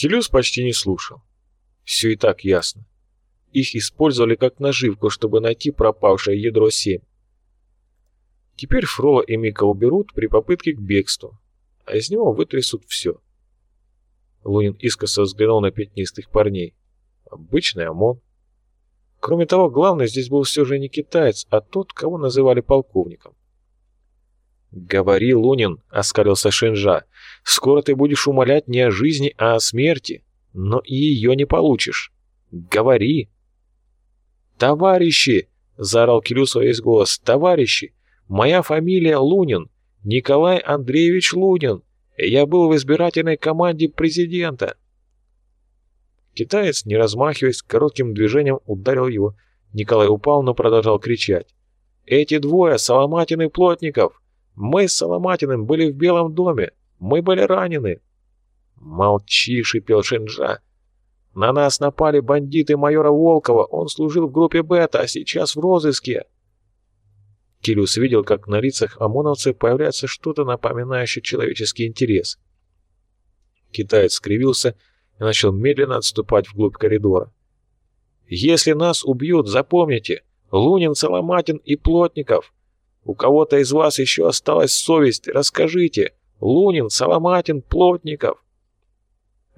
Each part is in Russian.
Келюс почти не слушал. Все и так ясно. Их использовали как наживку, чтобы найти пропавшее ядро 7. Теперь Фрола и Мика уберут при попытке к бегству, а из него вытрясут все. Лунин искоса взглянул на пятнистых парней. Обычный ОМОН. Кроме того, главный здесь был все же не китаец, а тот, кого называли полковником. «Говори, Лунин», — оскалился Шенжа, — «скоро ты будешь умолять не о жизни, а о смерти, но и ее не получишь. Говори». «Товарищи!» — заорал Кирюс во весь голос. «Товарищи! Моя фамилия Лунин, Николай Андреевич Лунин. Я был в избирательной команде президента». Китаец, не размахиваясь, коротким движением ударил его. Николай упал, но продолжал кричать. «Эти двое — Соломатин и Плотников! Мы с Соломатиным были в Белом доме. Мы были ранены. Молчи, шипел Шинджа. На нас напали бандиты майора Волкова. Он служил в группе Бета, а сейчас в розыске. Килюс видел, как на лицах ОМОНовцев появляется что-то напоминающее человеческий интерес. Китаец скривился и начал медленно отступать вглубь коридора. «Если нас убьют, запомните, Лунин, Соломатин и Плотников. У кого-то из вас еще осталась совесть, расскажите. Лунин, Соломатин, Плотников.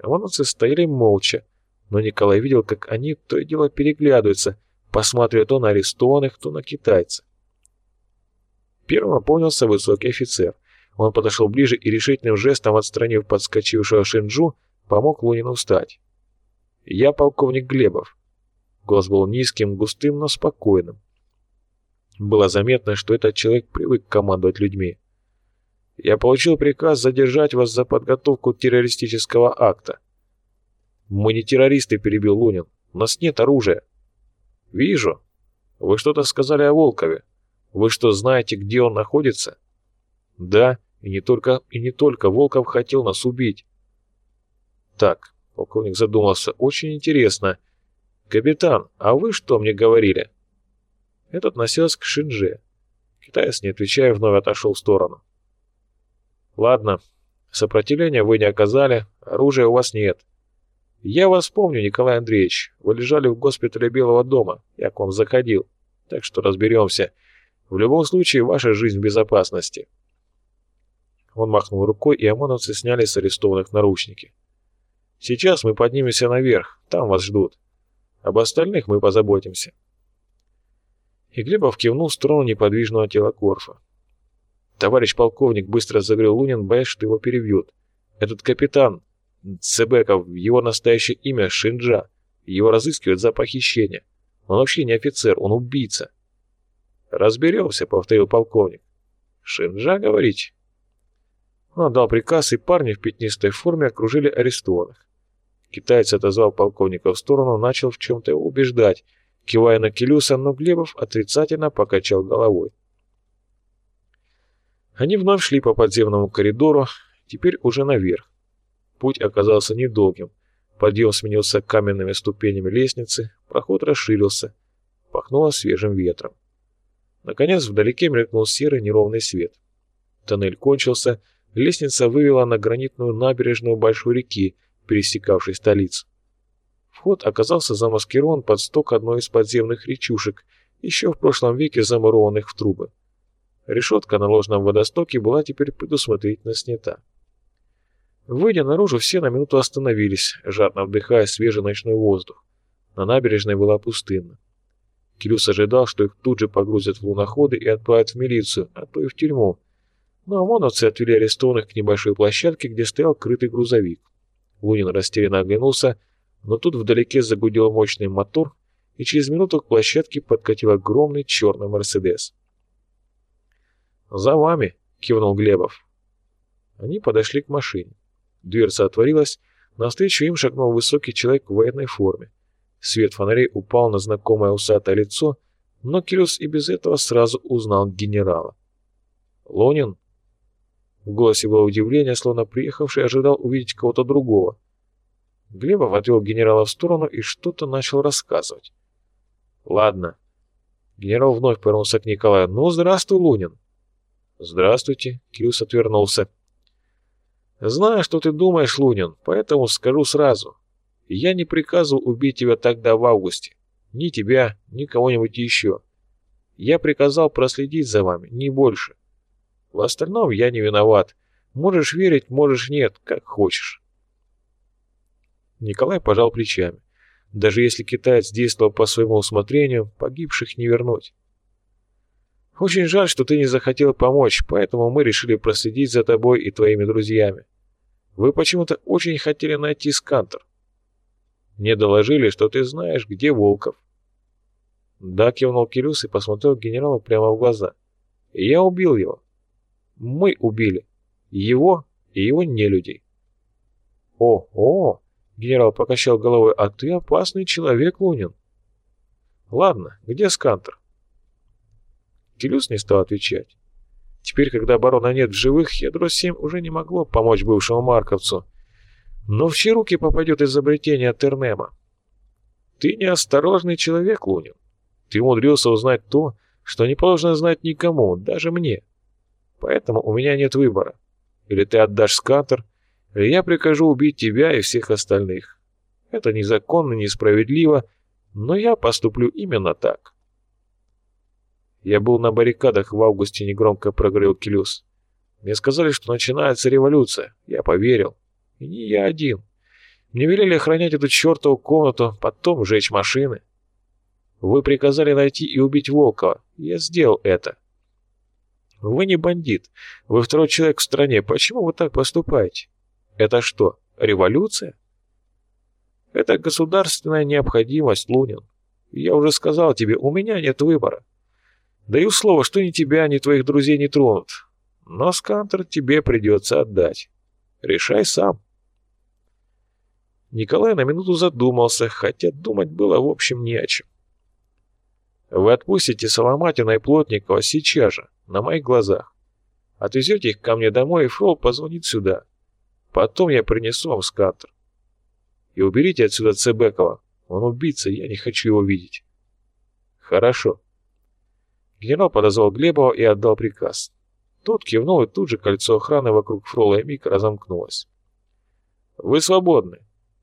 Ивановцы стояли молча, но Николай видел, как они то и дело переглядываются, посматривая то на арестованных, то на китайца. Первым опомнился высокий офицер. Он подошел ближе и решительным жестом, отстранив подскочившего Шинджу, помог Лунину встать. «Я полковник Глебов». Голос был низким, густым, но спокойным. Было заметно, что этот человек привык командовать людьми. «Я получил приказ задержать вас за подготовку террористического акта». «Мы не террористы», — перебил Лунин. «У нас нет оружия». «Вижу. Вы что-то сказали о Волкове. Вы что, знаете, где он находится?» «Да, и не только, и не только. Волков хотел нас убить». «Так», — полковник задумался, — «очень интересно. Капитан, а вы что мне говорили?» Этот носился к Шинже. Китаец, не отвечая, вновь отошел в сторону. «Ладно, сопротивления вы не оказали, оружия у вас нет. Я вас помню, Николай Андреевич. Вы лежали в госпитале Белого дома, я к вам заходил. Так что разберемся. В любом случае, ваша жизнь в безопасности». Он махнул рукой, и ОМОНовцы сняли с арестованных наручники. «Сейчас мы поднимемся наверх, там вас ждут. Об остальных мы позаботимся». И Глебов кивнул в сторону неподвижного тела Корфа. «Товарищ полковник», — быстро заговорил Лунин, боясь, что его перебьют. «Этот капитан Цебеков, его настоящее имя Шинджа. Его разыскивают за похищение. Он вообще не офицер, он убийца». «Разберемся», — повторил полковник. «Шинджа, говорите?» Он отдал приказ, и парни в пятнистой форме окружили арестованных. Китаец отозвал полковника в сторону, начал в чем-то убеждать — кивая на Келюса, но Глебов отрицательно покачал головой. Они вновь шли по подземному коридору, теперь уже наверх. Путь оказался недолгим. Подъем сменился каменными ступенями лестницы, проход расширился, пахнуло свежим ветром. Наконец вдалеке мелькнул серый неровный свет. Тоннель кончился, лестница вывела на гранитную набережную большой реки, пересекавшей столицу. Вход оказался замаскирован под сток одной из подземных речушек, еще в прошлом веке замурованных в трубы. Решетка на ложном водостоке была теперь предусмотрительно снята. Выйдя наружу, все на минуту остановились, жадно вдыхая свежий ночной воздух. На набережной была пустынна. Кирюс ожидал, что их тут же погрузят в луноходы и отправят в милицию, а то и в тюрьму. Но ОМОНовцы отвели арестованных к небольшой площадке, где стоял крытый грузовик. Лунин растерянно оглянулся, но тут вдалеке загудел мощный мотор, и через минуту к площадке подкатил огромный черный «Мерседес». «За вами!» — кивнул Глебов. Они подошли к машине. Дверца отворилась, навстречу им шагнул высокий человек в военной форме. Свет фонарей упал на знакомое усатое лицо, но Кирюс и без этого сразу узнал генерала. «Лонин?» В голосе было удивление, словно приехавший ожидал увидеть кого-то другого. Глебов отвел генерала в сторону и что-то начал рассказывать. «Ладно». Генерал вновь повернулся к Николаю. «Ну, здравствуй, Лунин». «Здравствуйте», — Кирюс отвернулся. Знаю, что ты думаешь, Лунин, поэтому скажу сразу. Я не приказывал убить тебя тогда в августе. Ни тебя, ни кого-нибудь еще. Я приказал проследить за вами, не больше. В остальном я не виноват. Можешь верить, можешь нет, как хочешь. Николай пожал плечами. Даже если китаец действовал по своему усмотрению, погибших не вернуть. Очень жаль, что ты не захотел помочь, поэтому мы решили проследить за тобой и твоими друзьями. Вы почему-то очень хотели найти Скантер. Мне доложили, что ты знаешь, где Волков. Да, кивнул Кирюс и посмотрел генералу прямо в глаза. Я убил его. Мы убили. Его и его нелюдей. О, о, генерал покачал головой, а ты опасный человек, Лунин. Ладно, где Скантер? Кирюс не стал отвечать. Теперь, когда барона нет в живых, ядро-7 уже не могло помочь бывшему марковцу. Но в чьи руки попадет изобретение Тернема? Ты неосторожный человек, Лунин. Ты умудрился узнать то, что не положено знать никому, даже мне. Поэтому у меня нет выбора. Или ты отдашь скатер, я прикажу убить тебя и всех остальных. Это незаконно, несправедливо, но я поступлю именно так. Я был на баррикадах в августе, негромко проговорил Келюс. Мне сказали, что начинается революция. Я поверил. И не я один. Мне велели охранять эту чертову комнату, потом сжечь машины. Вы приказали найти и убить Волкова. Я сделал это. Вы не бандит. Вы второй человек в стране. Почему вы так поступаете? Это что, революция? Это государственная необходимость, Лунин. Я уже сказал тебе, у меня нет выбора. Даю слово, что ни тебя, ни твоих друзей не тронут. Но скантер тебе придется отдать. Решай сам. Николай на минуту задумался, хотя думать было в общем не о чем. Вы отпустите Соломатина и Плотникова сейчас же, на моих глазах. Отвезете их ко мне домой, и Фрол позвонит сюда. Потом я принесу вам скантер. И уберите отсюда Цебекова. Он убийца, я не хочу его видеть. Хорошо. Генерал подозвал Глебова и отдал приказ. Тот кивнул, и тут же кольцо охраны вокруг Фрола и Мика разомкнулось. «Вы свободны!»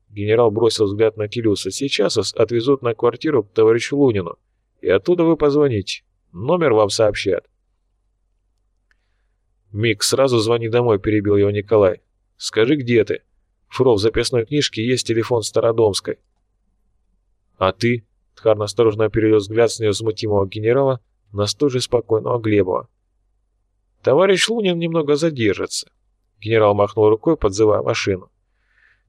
Генерал бросил взгляд на Келюса. «Сейчас вас отвезут на квартиру к товарищу Лунину, и оттуда вы позвоните. Номер вам сообщат». «Мик, сразу звони домой», — перебил его Николай. «Скажи, где ты? Фрол, в записной книжке есть телефон Стародомской». «А ты?» — Тхарн осторожно перевел взгляд с невозмутимого генерала — на столь же спокойного Глебова. «Товарищ Лунин немного задержится», — генерал махнул рукой, подзывая машину.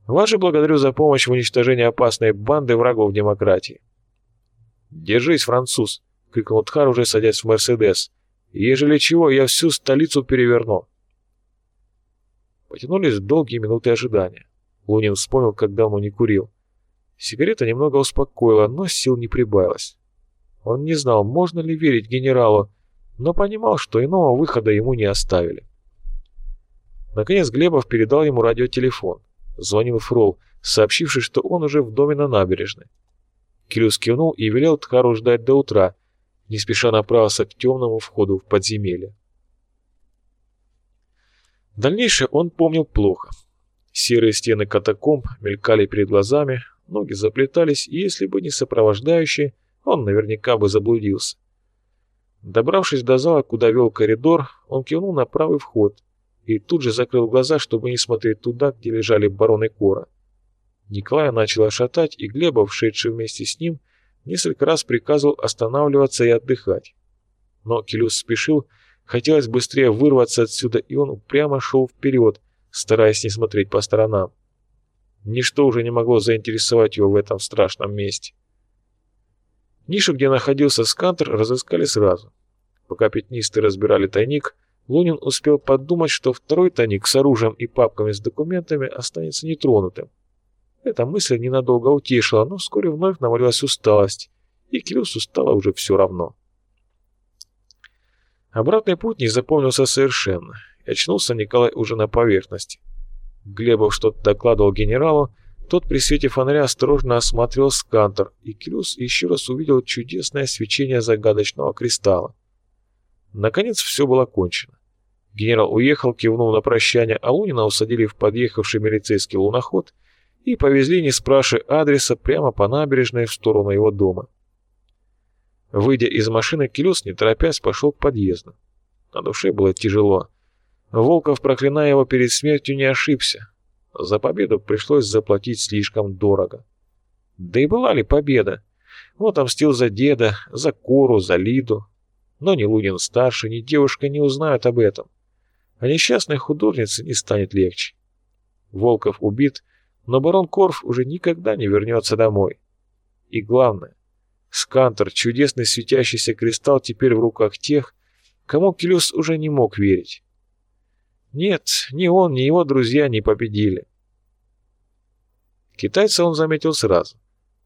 «Вас же благодарю за помощь в уничтожении опасной банды врагов демократии». «Держись, француз!» — крикнул Тхар, уже садясь в «Мерседес». «Ежели чего, я всю столицу переверну». Потянулись долгие минуты ожидания. Лунин вспомнил, как давно не курил. Сигарета немного успокоила, но сил не прибавилось. Он не знал, можно ли верить генералу, но понимал, что иного выхода ему не оставили. Наконец Глебов передал ему радиотелефон. Звонил Фрол, сообщивший, что он уже в доме на набережной. Кирюс кивнул и велел Тхару ждать до утра, не спеша направился к темному входу в подземелье. Дальнейшее он помнил плохо. Серые стены катакомб мелькали перед глазами, ноги заплетались, и если бы не сопровождающие, он наверняка бы заблудился. Добравшись до зала, куда вел коридор, он кивнул на правый вход и тут же закрыл глаза, чтобы не смотреть туда, где лежали бароны Кора. Николая начала шатать, и Глебов, шедший вместе с ним, несколько раз приказывал останавливаться и отдыхать. Но Келюс спешил, хотелось быстрее вырваться отсюда, и он упрямо шел вперед, стараясь не смотреть по сторонам. Ничто уже не могло заинтересовать его в этом страшном месте. Нишу, где находился скантер, разыскали сразу. Пока пятнисты разбирали тайник, Лунин успел подумать, что второй тайник с оружием и папками с документами останется нетронутым. Эта мысль ненадолго утешила, но вскоре вновь навалилась усталость, и Кирюсу стало уже все равно. Обратный путь не запомнился совершенно, очнулся Николай уже на поверхности. Глебов что-то докладывал генералу, тот при свете фонаря осторожно осмотрел скантер, и Крюс еще раз увидел чудесное свечение загадочного кристалла. Наконец все было кончено. Генерал уехал, кивнул на прощание, а Лунина усадили в подъехавший милицейский луноход и повезли, не спрашивая адреса, прямо по набережной в сторону его дома. Выйдя из машины, Келюс, не торопясь, пошел к подъезду. На душе было тяжело. Волков, проклиная его перед смертью, не ошибся. За победу пришлось заплатить слишком дорого. Да и была ли победа? Он отомстил за деда, за Кору, за Лиду. Но ни Лунин-старший, ни девушка не узнают об этом. А несчастной художнице не станет легче. Волков убит, но барон Корф уже никогда не вернется домой. И главное, Скантер, чудесный светящийся кристалл, теперь в руках тех, кому Келюс уже не мог верить. Нет, ни он, ни его друзья не победили. Китайца он заметил сразу.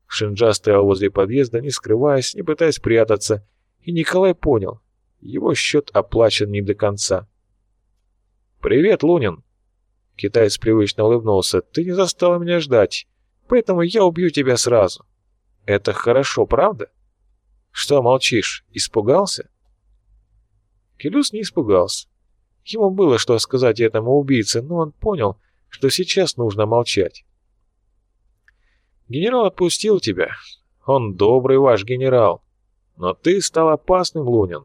Шинджа стоял возле подъезда, не скрываясь, не пытаясь прятаться, и Николай понял, его счет оплачен не до конца. «Привет, Лунин!» Китаец привычно улыбнулся. «Ты не застала меня ждать, поэтому я убью тебя сразу». Это хорошо, правда? Что молчишь? Испугался? Келюс не испугался. Ему было что сказать этому убийце, но он понял, что сейчас нужно молчать. Генерал отпустил тебя. Он добрый ваш генерал. Но ты стал опасным, Лунин.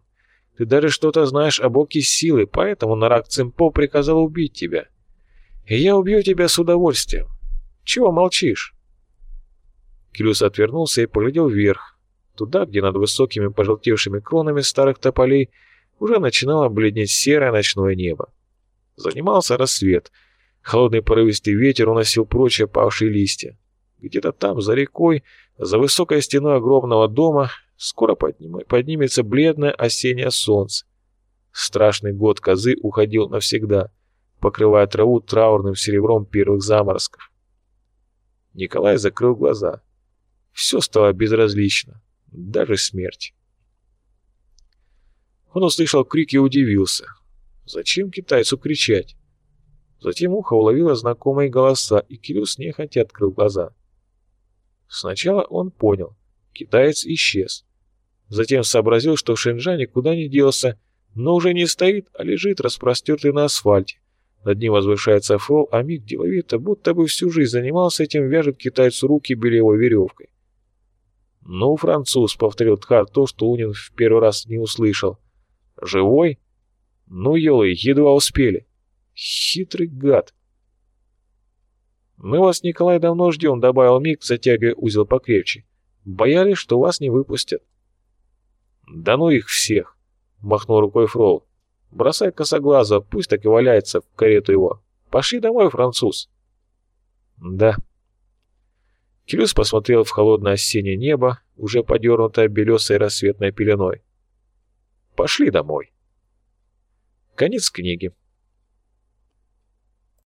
Ты даже что-то знаешь об оке силы, поэтому Нарак Цимпо приказал убить тебя. И я убью тебя с удовольствием. Чего молчишь? Килюс отвернулся и поглядел вверх, туда, где над высокими пожелтевшими кронами старых тополей уже начинало бледнеть серое ночное небо. Занимался рассвет. Холодный порывистый ветер уносил прочь опавшие листья. Где-то там, за рекой, за высокой стеной огромного дома, скоро подним... поднимется бледное осеннее солнце. Страшный год козы уходил навсегда, покрывая траву траурным серебром первых заморозков. Николай закрыл глаза. Все стало безразлично, даже смерть. Он услышал крик и удивился. Зачем китайцу кричать? Затем ухо уловило знакомые голоса, и Кирюс нехотя открыл глаза. Сначала он понял. Китаец исчез. Затем сообразил, что Шэньжа никуда не делся, но уже не стоит, а лежит распростертый на асфальте. Над ним возвышается фрол, а Миг деловито, будто бы всю жизнь занимался этим, вяжет китайцу руки белевой веревкой. «Ну, француз», — повторил Тхар то, что Лунин в первый раз не услышал. «Живой? Ну, елы, едва успели. Хитрый гад». «Мы вас, Николай, давно ждем», — добавил Мик, затягивая узел покрепче. «Боялись, что вас не выпустят». «Да ну их всех!» — махнул рукой Фрол. «Бросай косоглаза, пусть так и валяется в карету его. Пошли домой, француз». «Да», Келюс посмотрел в холодное осеннее небо, уже подернутое белесой рассветной пеленой. «Пошли домой». Конец книги.